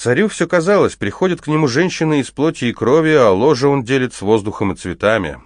Царю все казалось, приходят к нему женщины из плоти и крови, а ложе он делит с воздухом и цветами.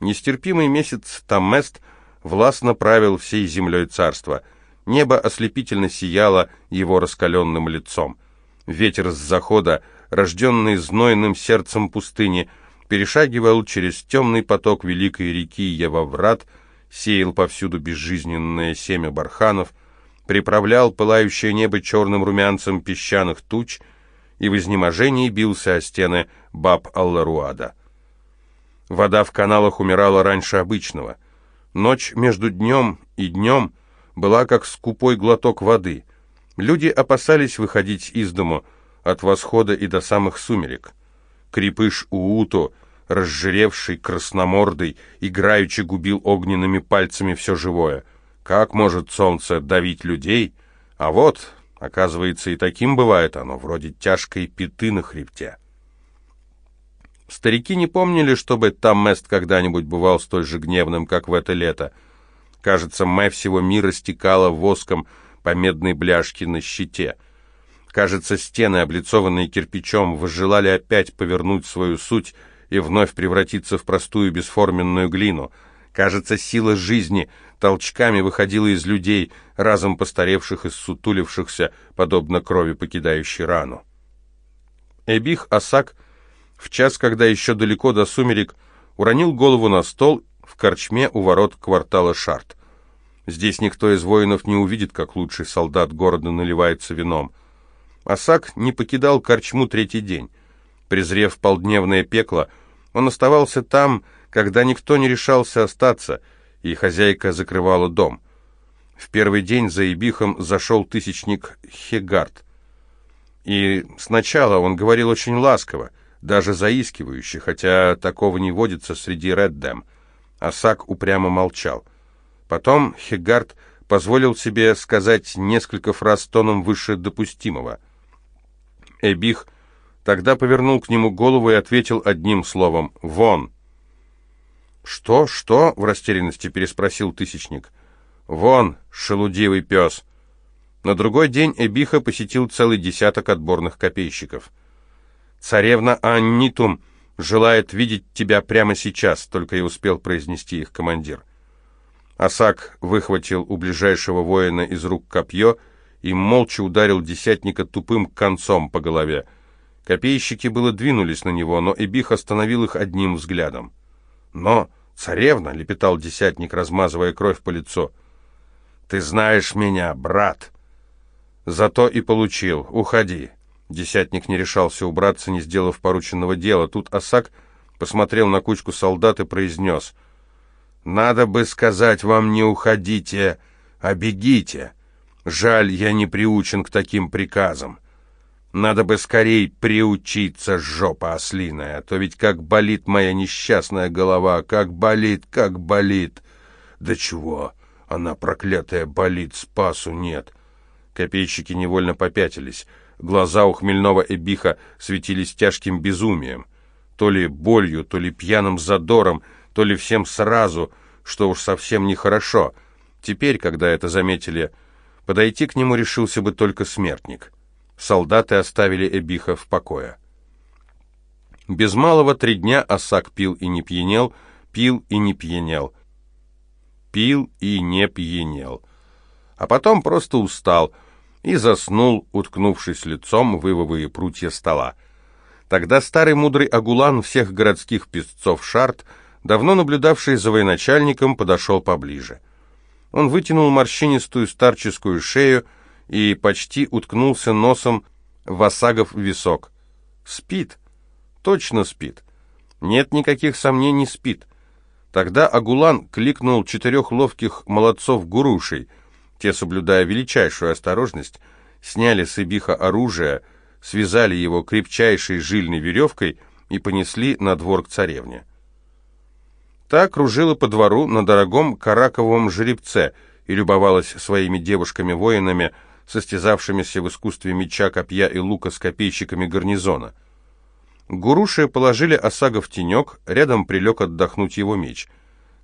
Нестерпимый месяц Тамест властно правил всей землей царства. Небо ослепительно сияло его раскаленным лицом. Ветер с захода, рожденный знойным сердцем пустыни, перешагивал через темный поток великой реки Еваврат, сеял повсюду безжизненное семя барханов, приправлял пылающее небо черным румянцем песчаных туч и в изнеможении бился о стены Баб-Алларуада. Вода в каналах умирала раньше обычного. Ночь между днем и днем была как скупой глоток воды. Люди опасались выходить из дому от восхода и до самых сумерек. Крепыш Ууту, разжиревший, красномордый, играючи губил огненными пальцами все живое. Как может солнце давить людей? А вот, оказывается, и таким бывает оно, вроде тяжкой пяты на хребте. Старики не помнили, чтобы там Мест когда-нибудь бывал столь же гневным, как в это лето. Кажется, мэ всего мира стекала воском по медной бляшке на щите. Кажется, стены, облицованные кирпичом, возжелали опять повернуть свою суть и вновь превратиться в простую бесформенную глину. Кажется, сила жизни толчками выходила из людей, разом постаревших и ссутулившихся, подобно крови, покидающей рану. Эбих Асак в час, когда еще далеко до сумерек, уронил голову на стол в корчме у ворот квартала Шарт. Здесь никто из воинов не увидит, как лучший солдат города наливается вином. Асак не покидал корчму третий день. Презрев полдневное пекло, он оставался там, когда никто не решался остаться, и хозяйка закрывала дом. В первый день за Ибихом зашел тысячник Хегард. И сначала он говорил очень ласково, даже заискивающе, хотя такого не водится среди Реддем. Асак упрямо молчал. Потом Хегард позволил себе сказать несколько фраз тоном выше допустимого. Эбих тогда повернул к нему голову и ответил одним словом «Вон!». «Что? Что?» — в растерянности переспросил Тысячник. «Вон, шелудивый пес!» На другой день Эбиха посетил целый десяток отборных копейщиков — «Царевна Аннитум желает видеть тебя прямо сейчас», — только и успел произнести их командир. Асак выхватил у ближайшего воина из рук копье и молча ударил десятника тупым концом по голове. Копейщики было двинулись на него, но Эбих остановил их одним взглядом. «Но, царевна!» — лепетал десятник, размазывая кровь по лицу. «Ты знаешь меня, брат!» «Зато и получил. Уходи!» Десятник не решался убраться, не сделав порученного дела. Тут Осак посмотрел на кучку солдат и произнес. «Надо бы сказать вам не уходите, а бегите. Жаль, я не приучен к таким приказам. Надо бы скорей приучиться, жопа ослиная, а то ведь как болит моя несчастная голова, как болит, как болит. Да чего, она проклятая болит, спасу нет». Копейщики невольно попятились. Глаза у хмельного эбиха светились тяжким безумием. То ли болью, то ли пьяным задором, то ли всем сразу, что уж совсем нехорошо. Теперь, когда это заметили, подойти к нему решился бы только смертник. Солдаты оставили эбиха в покое. Без малого три дня Осак пил и не пьянел, пил и не пьянел. Пил и не пьянел. А потом просто устал — и заснул, уткнувшись лицом в ивовые прутья стола. Тогда старый мудрый Агулан всех городских песцов Шарт, давно наблюдавший за военачальником, подошел поближе. Он вытянул морщинистую старческую шею и почти уткнулся носом в осагов висок. Спит. Точно спит. Нет никаких сомнений, спит. Тогда Агулан кликнул четырех ловких молодцов-гурушей — те, соблюдая величайшую осторожность, сняли с Ибиха оружие, связали его крепчайшей жильной веревкой и понесли на двор к царевне. Та кружила по двору на дорогом караковом жеребце и любовалась своими девушками-воинами, состязавшимися в искусстве меча, копья и лука с копейщиками гарнизона. Гуруши положили осага в тенек, рядом прилег отдохнуть его меч.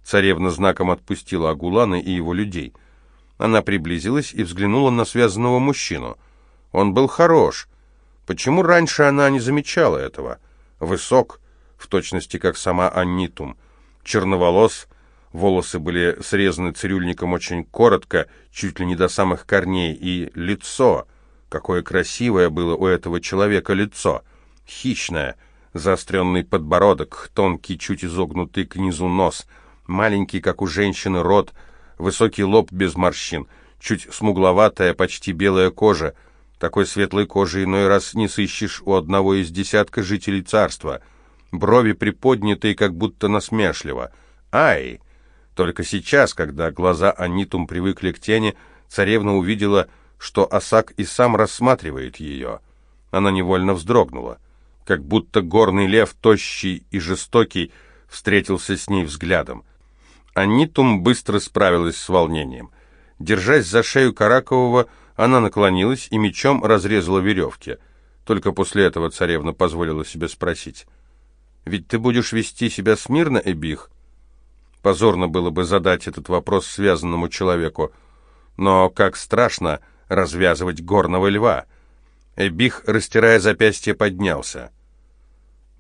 Царевна знаком отпустила Агулана и его людей — она приблизилась и взглянула на связанного мужчину. Он был хорош. Почему раньше она не замечала этого? Высок, в точности как сама Аннитум, черноволос, волосы были срезаны цирюльником очень коротко, чуть ли не до самых корней, и лицо, какое красивое было у этого человека лицо, хищное, заостренный подбородок, тонкий, чуть изогнутый к низу нос, маленький, как у женщины, рот, высокий лоб без морщин, чуть смугловатая, почти белая кожа, такой светлой кожи иной раз не сыщешь у одного из десятка жителей царства. Брови приподнятые, как будто насмешливо. «Ай!» Только сейчас, когда глаза Анитум привыкли к тени, царевна увидела, что Осак и сам рассматривает ее. Она невольно вздрогнула, как будто горный лев, тощий и жестокий, встретился с ней взглядом. Анитум быстро справилась с волнением. Держась за шею Каракового, она наклонилась и мечом разрезала веревки. Только после этого царевна позволила себе спросить. «Ведь ты будешь вести себя смирно, Эбих?» Позорно было бы задать этот вопрос связанному человеку. Но как страшно развязывать горного льва. Эбих, растирая запястье, поднялся.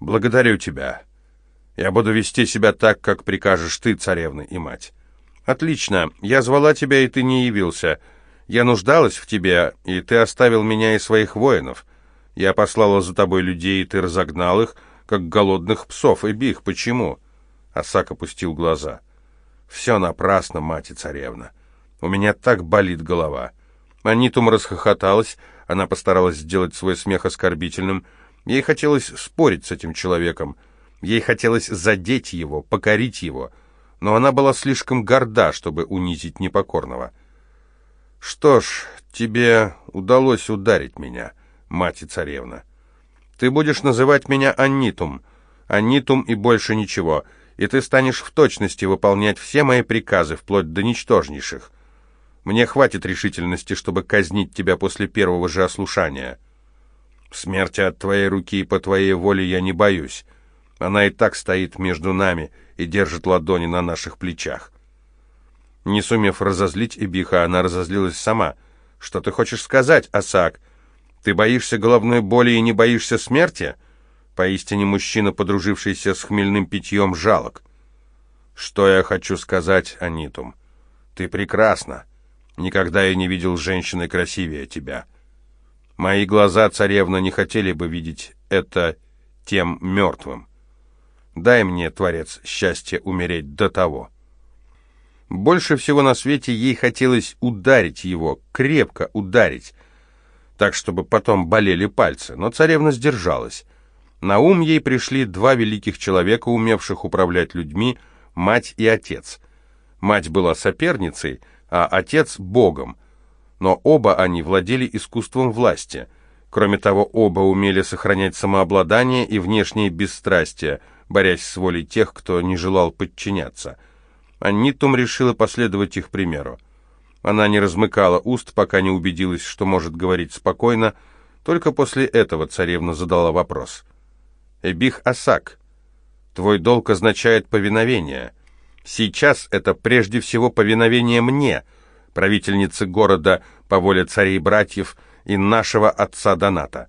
«Благодарю тебя. Я буду вести себя так, как прикажешь ты, царевна и мать». «Отлично. Я звала тебя, и ты не явился. Я нуждалась в тебе, и ты оставил меня и своих воинов. Я послала за тобой людей, и ты разогнал их, как голодных псов. И бих, почему?» Асак опустил глаза. «Все напрасно, мать и царевна. У меня так болит голова». Анитум расхохоталась, она постаралась сделать свой смех оскорбительным. Ей хотелось спорить с этим человеком. Ей хотелось задеть его, покорить его. Но она была слишком горда, чтобы унизить непокорного. «Что ж, тебе удалось ударить меня, мать и царевна. Ты будешь называть меня Аннитум, Аннитум и больше ничего, и ты станешь в точности выполнять все мои приказы, вплоть до ничтожнейших. Мне хватит решительности, чтобы казнить тебя после первого же ослушания. Смерти от твоей руки и по твоей воле я не боюсь. Она и так стоит между нами и держит ладони на наших плечах. Не сумев разозлить Эбиха, она разозлилась сама. «Что ты хочешь сказать, Асак? Ты боишься головной боли и не боишься смерти?» Поистине мужчина, подружившийся с хмельным питьем, жалок. «Что я хочу сказать, Анитум? Ты прекрасна. Никогда я не видел женщины красивее тебя. Мои глаза, царевна, не хотели бы видеть это тем мертвым. Дай мне, Творец, счастье умереть до того». Больше всего на свете ей хотелось ударить его, крепко ударить, так, чтобы потом болели пальцы, но царевна сдержалась. На ум ей пришли два великих человека, умевших управлять людьми, мать и отец. Мать была соперницей, а отец — богом. Но оба они владели искусством власти. Кроме того, оба умели сохранять самообладание и внешнее бесстрастие, борясь с волей тех, кто не желал подчиняться — Аннитум решила последовать их примеру. Она не размыкала уст, пока не убедилась, что может говорить спокойно, только после этого царевна задала вопрос. «Эбих Асак, твой долг означает повиновение. Сейчас это прежде всего повиновение мне, правительнице города по воле царей-братьев и нашего отца Доната.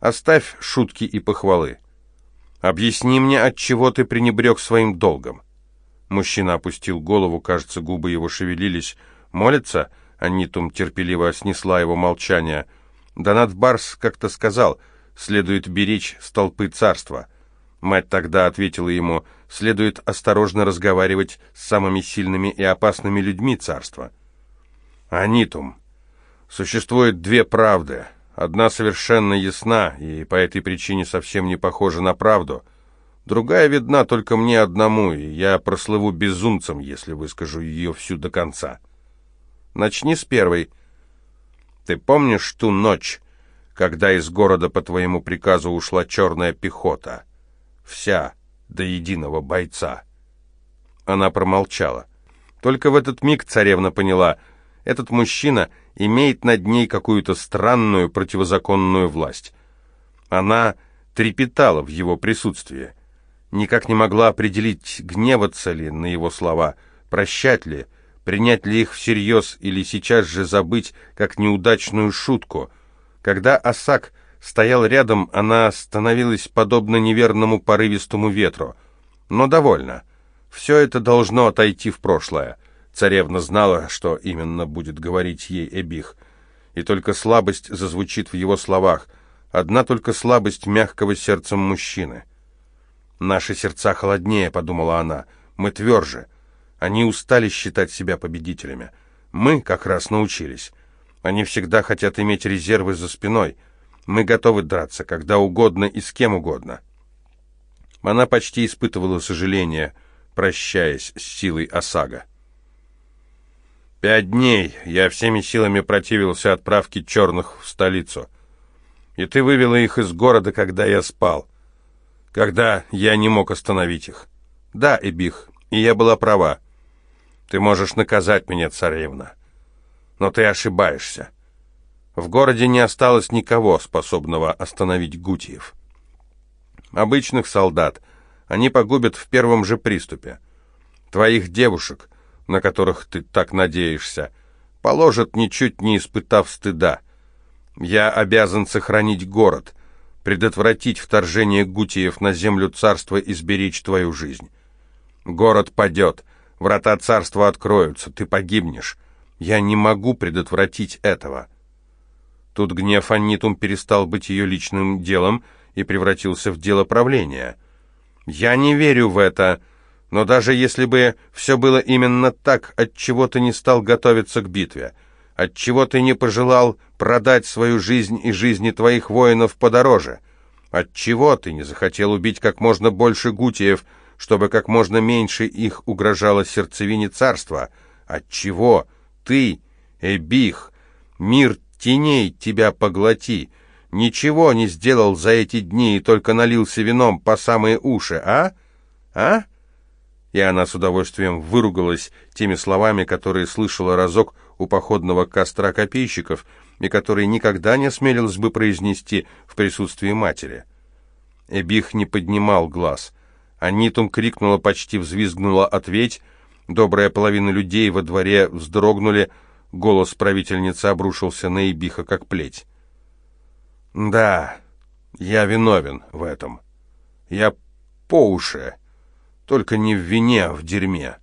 Оставь шутки и похвалы. Объясни мне, от чего ты пренебрег своим долгом». Мужчина опустил голову, кажется, губы его шевелились. «Молится?» — Анитум терпеливо снесла его молчание. Донат Барс как-то сказал, «Следует беречь столпы царства». Мать тогда ответила ему, «Следует осторожно разговаривать с самыми сильными и опасными людьми царства». «Анитум, существует две правды. Одна совершенно ясна, и по этой причине совсем не похожа на правду». Другая видна только мне одному, и я прослыву безумцем, если выскажу ее всю до конца. Начни с первой. Ты помнишь ту ночь, когда из города по твоему приказу ушла черная пехота? Вся, до единого бойца. Она промолчала. Только в этот миг царевна поняла, этот мужчина имеет над ней какую-то странную противозаконную власть. Она трепетала в его присутствии никак не могла определить, гневаться ли на его слова, прощать ли, принять ли их всерьез или сейчас же забыть, как неудачную шутку. Когда Асак стоял рядом, она становилась подобно неверному порывистому ветру. Но довольно. Все это должно отойти в прошлое. Царевна знала, что именно будет говорить ей Эбих. И только слабость зазвучит в его словах. Одна только слабость мягкого сердцем мужчины. «Наши сердца холоднее», — подумала она. «Мы тверже. Они устали считать себя победителями. Мы как раз научились. Они всегда хотят иметь резервы за спиной. Мы готовы драться, когда угодно и с кем угодно». Она почти испытывала сожаление, прощаясь с силой Осага. «Пять дней я всеми силами противился отправке черных в столицу. И ты вывела их из города, когда я спал когда я не мог остановить их. Да, Эбих, и я была права. Ты можешь наказать меня, царевна. Но ты ошибаешься. В городе не осталось никого, способного остановить Гутиев. Обычных солдат они погубят в первом же приступе. Твоих девушек, на которых ты так надеешься, положат, ничуть не испытав стыда. Я обязан сохранить город — предотвратить вторжение гутиев на землю царства и сберечь твою жизнь. Город падет, врата царства откроются, ты погибнешь. Я не могу предотвратить этого». Тут гнев Аннитум перестал быть ее личным делом и превратился в дело правления. «Я не верю в это, но даже если бы все было именно так, отчего ты не стал готовиться к битве?» Отчего ты не пожелал продать свою жизнь и жизни твоих воинов подороже? Отчего ты не захотел убить как можно больше гутиев, чтобы как можно меньше их угрожало сердцевине царства? Отчего ты, Эбих, мир теней тебя поглоти, ничего не сделал за эти дни и только налился вином по самые уши, а? А? И она с удовольствием выругалась теми словами, которые слышала разок у походного костра копейщиков и который никогда не осмелилась бы произнести в присутствии матери. Эбих не поднимал глаз. Анитум крикнула, почти взвизгнула «Ответь!» Добрая половина людей во дворе вздрогнули, голос правительницы обрушился на Эбиха, как плеть. «Да, я виновен в этом. Я по уши, только не в вине, а в дерьме.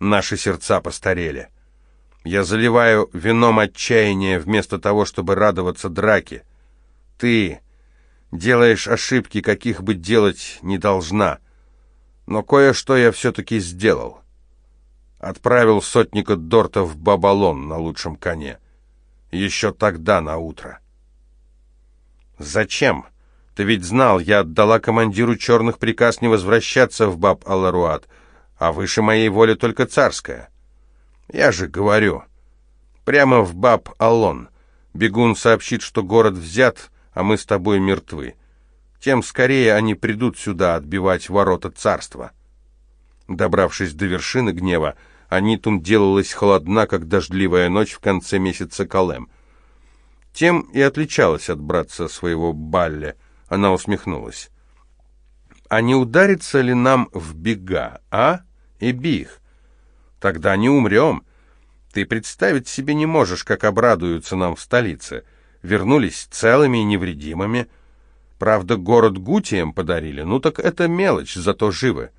Наши сердца постарели. Я заливаю вином отчаяния вместо того, чтобы радоваться драке. Ты делаешь ошибки, каких бы делать не должна. Но кое-что я все-таки сделал. Отправил сотника Дорта в Бабалон на лучшем коне. Еще тогда, на утро. Зачем? Ты ведь знал, я отдала командиру черных приказ не возвращаться в Баб-Аларуат, а выше моей воли только царская. Я же говорю. Прямо в Баб-Алон. Бегун сообщит, что город взят, а мы с тобой мертвы. Тем скорее они придут сюда отбивать ворота царства. Добравшись до вершины гнева, Анитум делалась холодна, как дождливая ночь в конце месяца Калем. Тем и отличалась от братца своего Балле. Она усмехнулась. «А не ударится ли нам в бега, а, Эбих? Тогда не умрем. Ты представить себе не можешь, как обрадуются нам в столице. Вернулись целыми и невредимыми. Правда, город Гутием подарили. Ну так это мелочь, зато живы.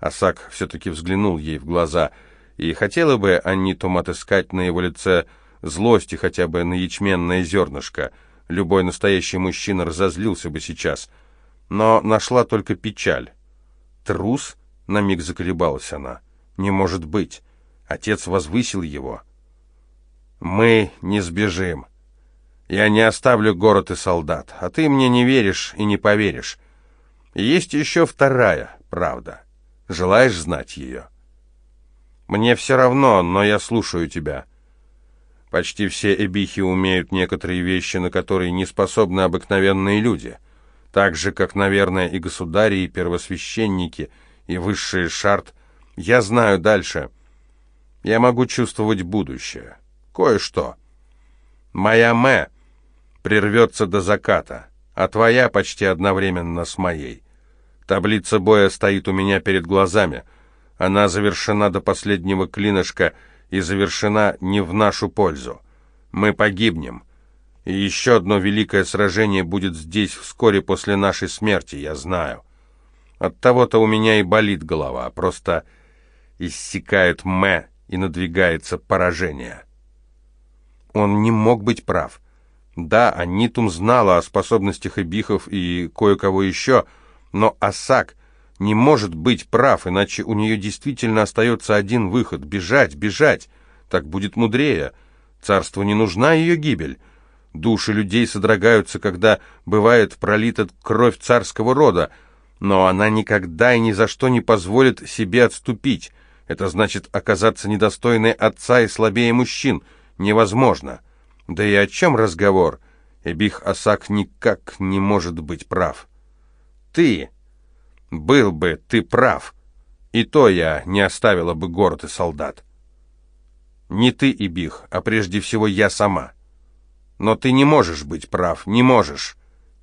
Асак все-таки взглянул ей в глаза, и хотела бы Аннитум отыскать на его лице злости хотя бы на ячменное зернышко. Любой настоящий мужчина разозлился бы сейчас. Но нашла только печаль. «Трус?» — на миг заколебалась она. «Не может быть. Отец возвысил его. «Мы не сбежим. Я не оставлю город и солдат, а ты мне не веришь и не поверишь. есть еще вторая правда. Желаешь знать ее?» «Мне все равно, но я слушаю тебя». Почти все эбихи умеют некоторые вещи, на которые не способны обыкновенные люди. Так же, как, наверное, и государи, и первосвященники, и высшие шарт. Я знаю дальше. Я могу чувствовать будущее. Кое-что. Моя Мэ прервется до заката, а твоя почти одновременно с моей. Таблица боя стоит у меня перед глазами. Она завершена до последнего клинышка и завершена не в нашу пользу. Мы погибнем. И еще одно великое сражение будет здесь вскоре после нашей смерти, я знаю. От того-то у меня и болит голова, просто иссякает мэ и надвигается поражение. Он не мог быть прав. Да, Анитум знала о способностях эбихов и кое-кого еще, но Асак не может быть прав, иначе у нее действительно остается один выход — бежать, бежать. Так будет мудрее. Царству не нужна ее гибель. Души людей содрогаются, когда бывает пролита кровь царского рода, но она никогда и ни за что не позволит себе отступить. Это значит оказаться недостойной отца и слабее мужчин. Невозможно. Да и о чем разговор? Эбих Асак никак не может быть прав. Ты! Был бы ты прав. И то я не оставила бы город и солдат. Не ты, Ибих, а прежде всего я сама. Но ты не можешь быть прав, не можешь.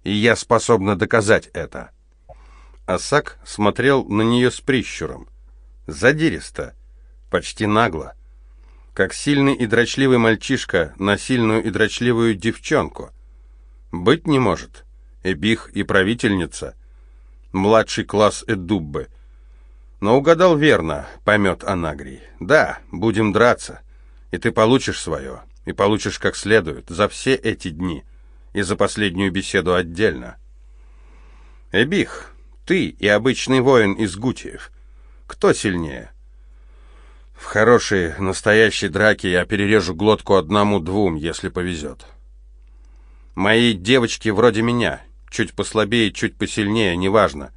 И я способна доказать это. Асак смотрел на нее с прищуром. Задиристо, почти нагло. Как сильный и дрочливый мальчишка на сильную и дрочливую девчонку. Быть не может. Эбих и правительница. Младший класс Эдуббы. Но угадал верно, поймет Анагрий. Да, будем драться. И ты получишь свое и получишь как следует за все эти дни и за последнюю беседу отдельно. Эбих, ты и обычный воин из Гутиев. Кто сильнее? В хорошей, настоящей драке я перережу глотку одному-двум, если повезет. Мои девочки вроде меня, чуть послабее, чуть посильнее, неважно.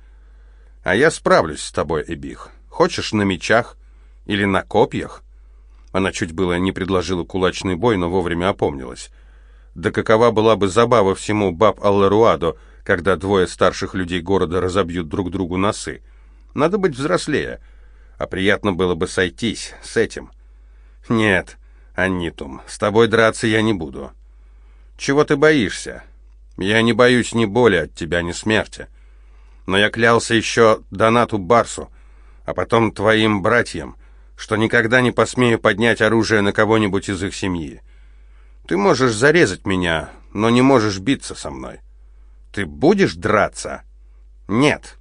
А я справлюсь с тобой, Эбих. Хочешь на мечах или на копьях? Она чуть было не предложила кулачный бой, но вовремя опомнилась. Да какова была бы забава всему баб Алларуадо, когда двое старших людей города разобьют друг другу носы. Надо быть взрослее. А приятно было бы сойтись с этим. Нет, Аннитум, с тобой драться я не буду. Чего ты боишься? Я не боюсь ни боли от тебя, ни смерти. Но я клялся еще Донату Барсу, а потом твоим братьям — что никогда не посмею поднять оружие на кого-нибудь из их семьи. Ты можешь зарезать меня, но не можешь биться со мной. Ты будешь драться? Нет.